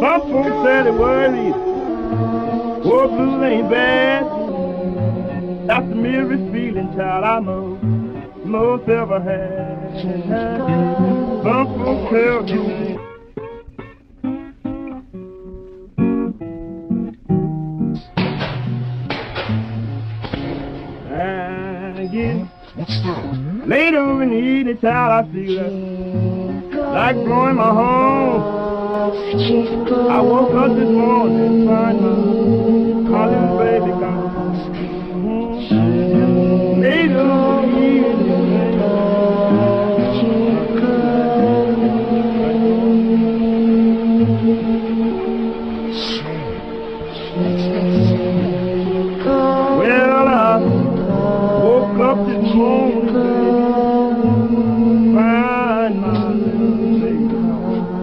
Some folks say the word easy. Oh, blues ain't bad. That's the merest feeling, child, I know most ever had. Some folks tell get Later in the evening, child, I feel like blowing my home. I woke up this morning trying to call baby God.